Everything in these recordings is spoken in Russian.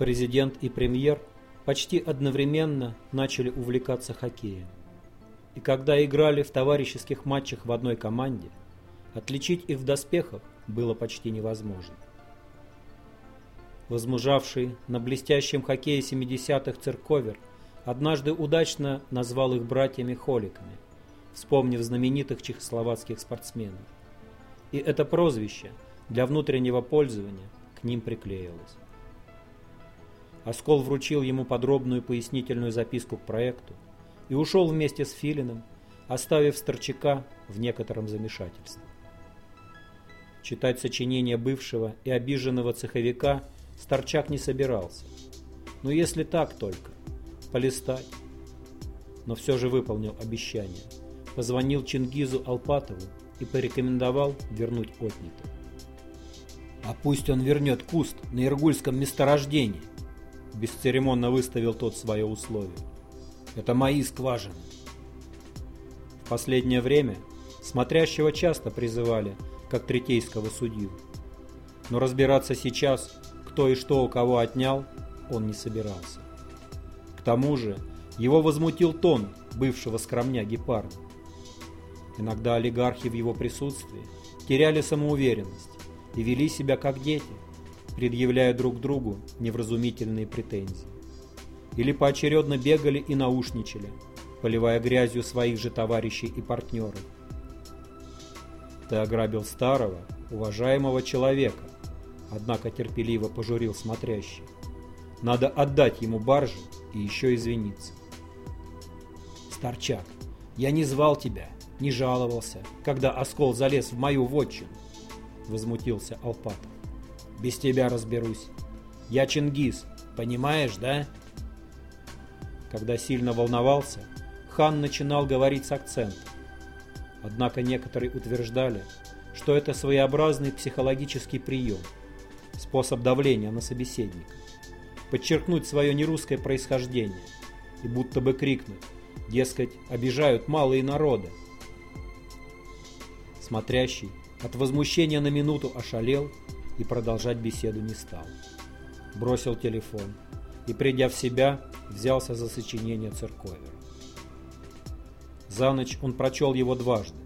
Президент и премьер почти одновременно начали увлекаться хоккеем. И когда играли в товарищеских матчах в одной команде, отличить их в доспехах было почти невозможно. Возмужавший на блестящем хоккее 70-х церковер однажды удачно назвал их братьями-холиками, вспомнив знаменитых чехословацких спортсменов. И это прозвище для внутреннего пользования к ним приклеилось. Оскол вручил ему подробную пояснительную записку к проекту и ушел вместе с Филиным, оставив Старчака в некотором замешательстве. Читать сочинение бывшего и обиженного цеховика – Старчак не собирался. Ну если так только, полистать. Но все же выполнил обещание. Позвонил Чингизу Алпатову и порекомендовал вернуть отнятое. «А пусть он вернет куст на Иргульском месторождении», бесцеремонно выставил тот свое условие. «Это мои скважины». В последнее время смотрящего часто призывали, как третейского судью. Но разбираться сейчас кто и что у кого отнял, он не собирался. К тому же его возмутил тон бывшего скромняги парня. Иногда олигархи в его присутствии теряли самоуверенность и вели себя как дети, предъявляя друг другу невразумительные претензии. Или поочередно бегали и наушничали, поливая грязью своих же товарищей и партнеров. Ты ограбил старого, уважаемого человека, однако терпеливо пожурил смотрящий. Надо отдать ему баржи и еще извиниться. Старчак, я не звал тебя, не жаловался, когда оскол залез в мою вотчину, возмутился Алпатов. Без тебя разберусь. Я Чингис, понимаешь, да? Когда сильно волновался, хан начинал говорить с акцентом. Однако некоторые утверждали, что это своеобразный психологический прием – способ давления на собеседника, подчеркнуть свое нерусское происхождение и будто бы крикнуть, дескать, обижают малые народы. Смотрящий от возмущения на минуту ошалел и продолжать беседу не стал. Бросил телефон и, придя в себя, взялся за сочинение Церковера. За ночь он прочел его дважды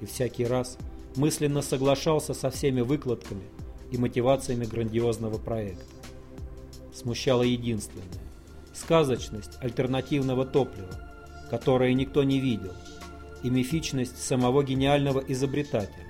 и всякий раз мысленно соглашался со всеми выкладками, и мотивациями грандиозного проекта. Смущало единственное – сказочность альтернативного топлива, которое никто не видел, и мифичность самого гениального изобретателя.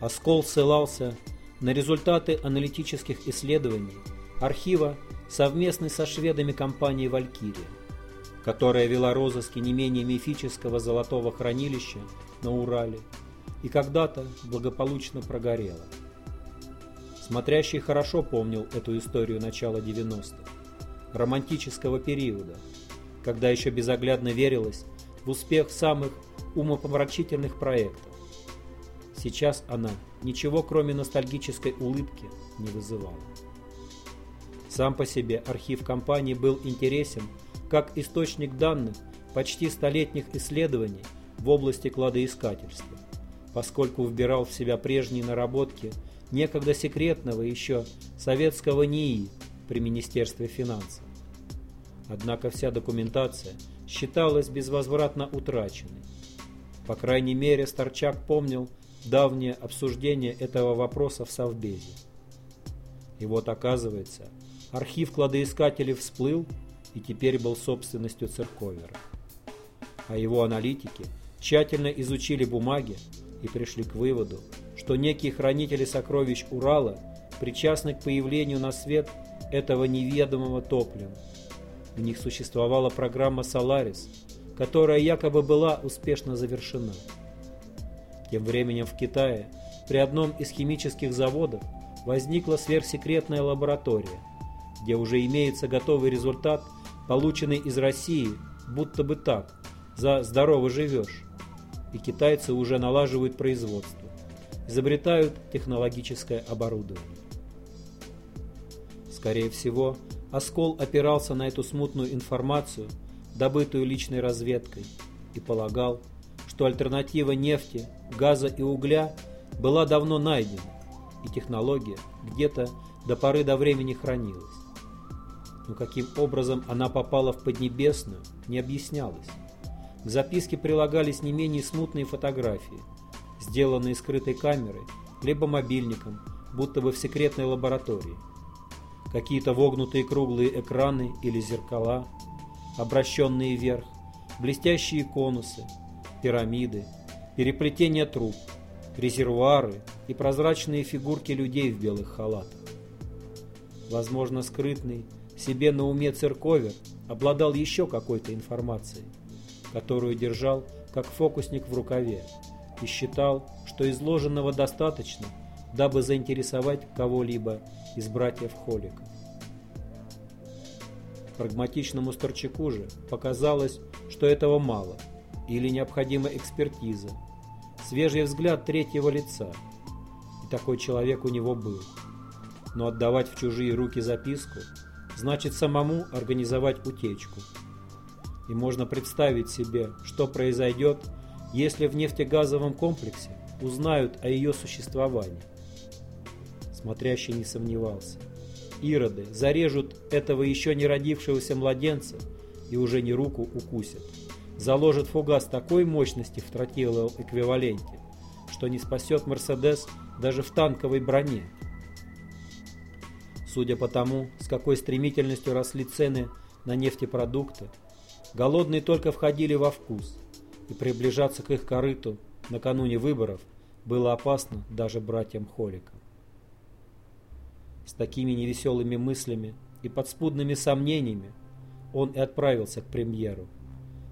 Оскол ссылался на результаты аналитических исследований архива совместной со шведами компании «Валькирия», которая вела розыски не менее мифического золотого хранилища на Урале и когда-то благополучно прогорела. Смотрящий хорошо помнил эту историю начала 90-х, романтического периода, когда еще безоглядно верилось в успех самых умопомрачительных проектов. Сейчас она ничего кроме ностальгической улыбки не вызывала. Сам по себе архив компании был интересен как источник данных почти столетних исследований в области кладоискательства поскольку вбирал в себя прежние наработки некогда секретного еще советского НИИ при Министерстве финансов. Однако вся документация считалась безвозвратно утраченной. По крайней мере, Старчак помнил давнее обсуждение этого вопроса в Совбезе. И вот оказывается, архив кладоискателей всплыл и теперь был собственностью Церковера. А его аналитики тщательно изучили бумаги, и пришли к выводу, что некие хранители сокровищ Урала причастны к появлению на свет этого неведомого топлива. У них существовала программа «Соларис», которая якобы была успешно завершена. Тем временем в Китае при одном из химических заводов возникла сверхсекретная лаборатория, где уже имеется готовый результат, полученный из России, будто бы так, за «здорово живешь» и китайцы уже налаживают производство, изобретают технологическое оборудование. Скорее всего, Оскол опирался на эту смутную информацию, добытую личной разведкой, и полагал, что альтернатива нефти, газа и угля была давно найдена, и технология где-то до поры до времени хранилась. Но каким образом она попала в Поднебесную, не объяснялось. К записке прилагались не менее смутные фотографии, сделанные скрытой камерой, либо мобильником, будто бы в секретной лаборатории. Какие-то вогнутые круглые экраны или зеркала, обращенные вверх, блестящие конусы, пирамиды, переплетения труб, резервуары и прозрачные фигурки людей в белых халатах. Возможно, скрытный, себе на уме церковер обладал еще какой-то информацией, которую держал как фокусник в рукаве и считал, что изложенного достаточно, дабы заинтересовать кого-либо из братьев Холика. Прагматичному Старчаку же показалось, что этого мало, или необходима экспертиза, свежий взгляд третьего лица. И такой человек у него был. Но отдавать в чужие руки записку значит самому организовать утечку. И можно представить себе, что произойдет, если в нефтегазовом комплексе узнают о ее существовании. Смотрящий не сомневался. Ироды зарежут этого еще не родившегося младенца и уже не руку укусят. Заложат фугас такой мощности в тротиловом эквиваленте, что не спасет Мерседес даже в танковой броне. Судя по тому, с какой стремительностью росли цены на нефтепродукты, голодные только входили во вкус, и приближаться к их корыту накануне выборов было опасно даже братьям Холикам. С такими невеселыми мыслями и подспудными сомнениями он и отправился к премьеру,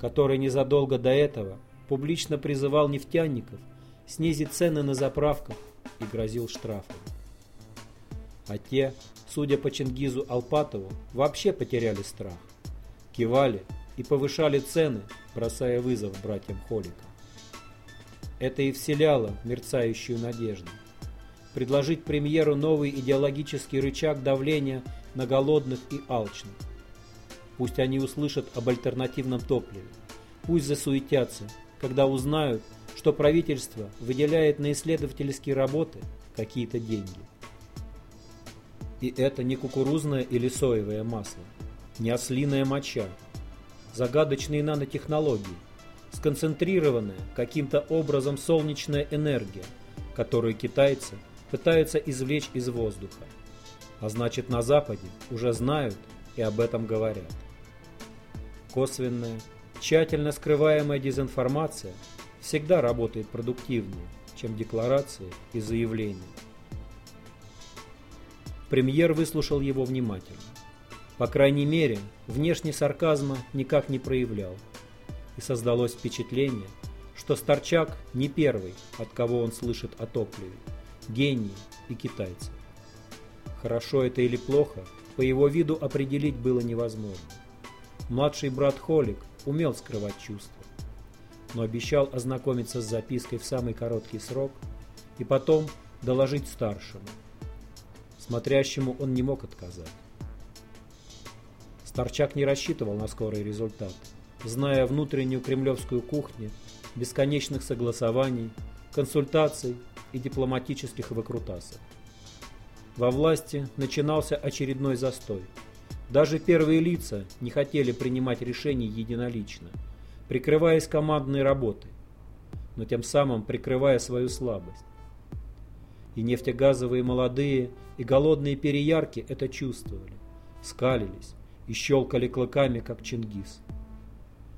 который незадолго до этого публично призывал нефтяников снизить цены на заправках и грозил штрафом. А те, судя по Чингизу Алпатову, вообще потеряли страх, кивали и повышали цены, бросая вызов братьям Холикам. Это и вселяло мерцающую надежду – предложить премьеру новый идеологический рычаг давления на голодных и алчных. Пусть они услышат об альтернативном топливе. Пусть засуетятся, когда узнают, что правительство выделяет на исследовательские работы какие-то деньги. И это не кукурузное или соевое масло, не ослиная моча, загадочные нанотехнологии, сконцентрированная каким-то образом солнечная энергия, которую китайцы пытаются извлечь из воздуха. А значит на Западе уже знают и об этом говорят. Косвенная, тщательно скрываемая дезинформация всегда работает продуктивнее, чем декларации и заявления. Премьер выслушал его внимательно. По крайней мере, внешне сарказма никак не проявлял. И создалось впечатление, что Старчак не первый, от кого он слышит о топливе гении и китайцы. Хорошо это или плохо, по его виду определить было невозможно. Младший брат Холик умел скрывать чувства, но обещал ознакомиться с запиской в самый короткий срок и потом доложить старшему. Смотрящему он не мог отказать. Старчак не рассчитывал на скорый результат, зная внутреннюю кремлевскую кухню, бесконечных согласований, консультаций и дипломатических выкрутасов. Во власти начинался очередной застой. Даже первые лица не хотели принимать решения единолично, прикрываясь командной работой, но тем самым прикрывая свою слабость. И нефтегазовые молодые и голодные переярки это чувствовали, скалились и щелкали клыками, как Чингис.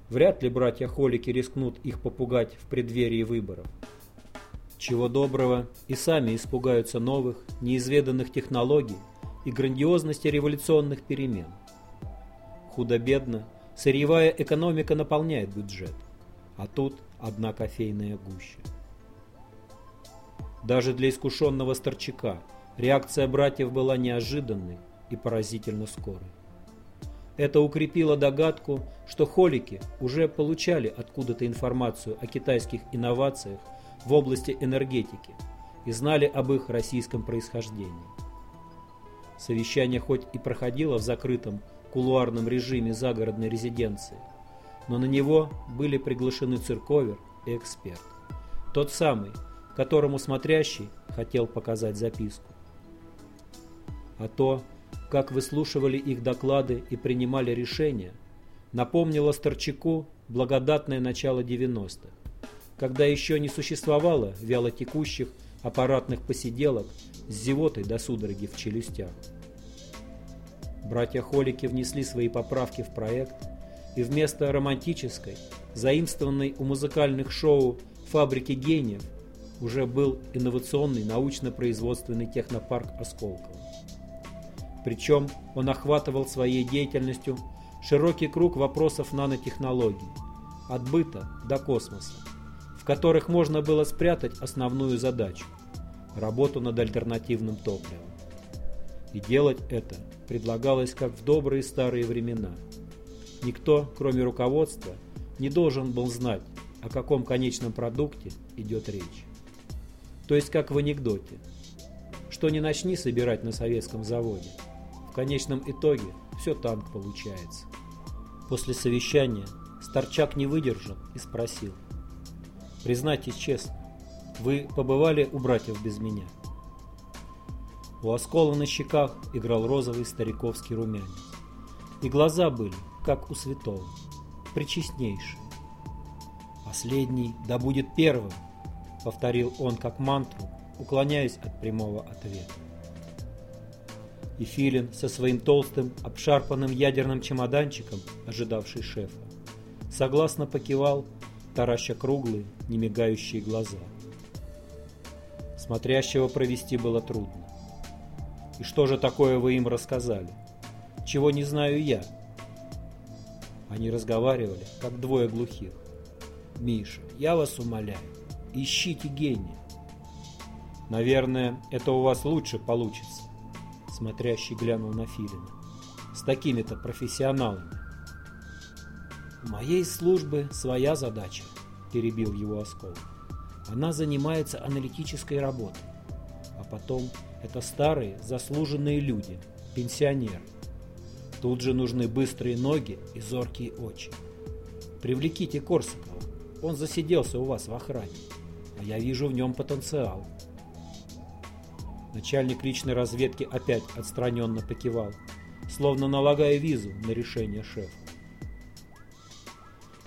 Вряд ли братья-холики рискнут их попугать в преддверии выборов. Чего доброго, и сами испугаются новых, неизведанных технологий и грандиозности революционных перемен. Худо-бедно, сырьевая экономика наполняет бюджет, а тут одна кофейная гуща. Даже для искушенного старчака реакция братьев была неожиданной и поразительно скорой. Это укрепило догадку, что холики уже получали откуда-то информацию о китайских инновациях в области энергетики и знали об их российском происхождении. Совещание хоть и проходило в закрытом кулуарном режиме загородной резиденции, но на него были приглашены цирковер и эксперт. Тот самый, которому смотрящий хотел показать записку. а то, как выслушивали их доклады и принимали решения, напомнило Старчаку благодатное начало 90-х, когда еще не существовало вялотекущих аппаратных посиделок с зевотой до судороги в челюстях. Братья Холики внесли свои поправки в проект, и вместо романтической, заимствованной у музыкальных шоу «Фабрики гениев» уже был инновационный научно-производственный технопарк Осколково. Причем он охватывал своей деятельностью широкий круг вопросов нанотехнологий, от быта до космоса, в которых можно было спрятать основную задачу – работу над альтернативным топливом. И делать это предлагалось как в добрые старые времена. Никто, кроме руководства, не должен был знать, о каком конечном продукте идет речь. То есть как в анекдоте. Что не начни собирать на советском заводе, в конечном итоге все танк получается. После совещания Старчак не выдержал и спросил. «Признайтесь честно, вы побывали у братьев без меня?» У оскола на щеках играл розовый стариковский румянец. И глаза были, как у святого, причестнейшие. «Последний да будет первым», — повторил он как мантру, уклоняясь от прямого ответа. И Филин со своим толстым, обшарпанным ядерным чемоданчиком, ожидавший шефа, согласно покивал, тараща круглые, немигающие глаза. Смотрящего провести было трудно. И что же такое вы им рассказали? Чего не знаю я? Они разговаривали, как двое глухих. Миша, я вас умоляю, ищите гения. Наверное, это у вас лучше получится, смотрящий глянул на Филина. С такими-то профессионалами. Моей службы своя задача, перебил его Оскол. Она занимается аналитической работой. А потом это старые, заслуженные люди, пенсионеры. Тут же нужны быстрые ноги и зоркие очи. Привлеките Корсакова, он засиделся у вас в охране, а я вижу в нем потенциал. Начальник личной разведки опять отстраненно покивал, словно налагая визу на решение шефа.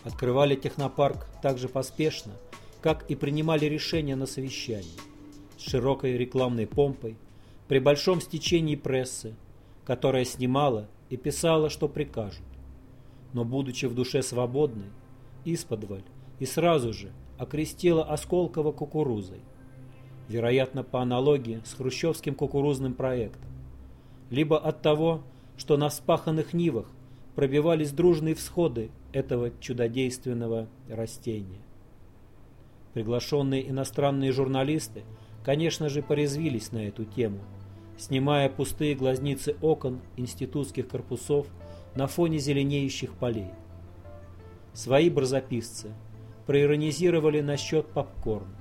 Открывали технопарк так же поспешно, как и принимали решения на совещании с широкой рекламной помпой, при большом стечении прессы, которая снимала и писала, что прикажут. Но, будучи в душе свободной, исподволь и сразу же окрестила Осколково кукурузой. Вероятно, по аналогии с хрущевским кукурузным проектом. Либо от того, что на вспаханных нивах пробивались дружные всходы этого чудодейственного растения. Приглашенные иностранные журналисты – конечно же, порезвились на эту тему, снимая пустые глазницы окон институтских корпусов на фоне зеленеющих полей. Свои барзаписцы проиронизировали насчет попкорна,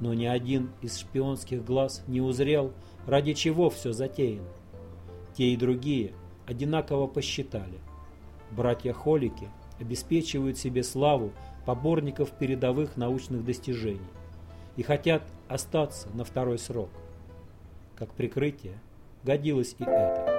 но ни один из шпионских глаз не узрел, ради чего все затеяно. Те и другие одинаково посчитали. Братья-холики обеспечивают себе славу поборников передовых научных достижений и хотят остаться на второй срок. Как прикрытие годилось и это.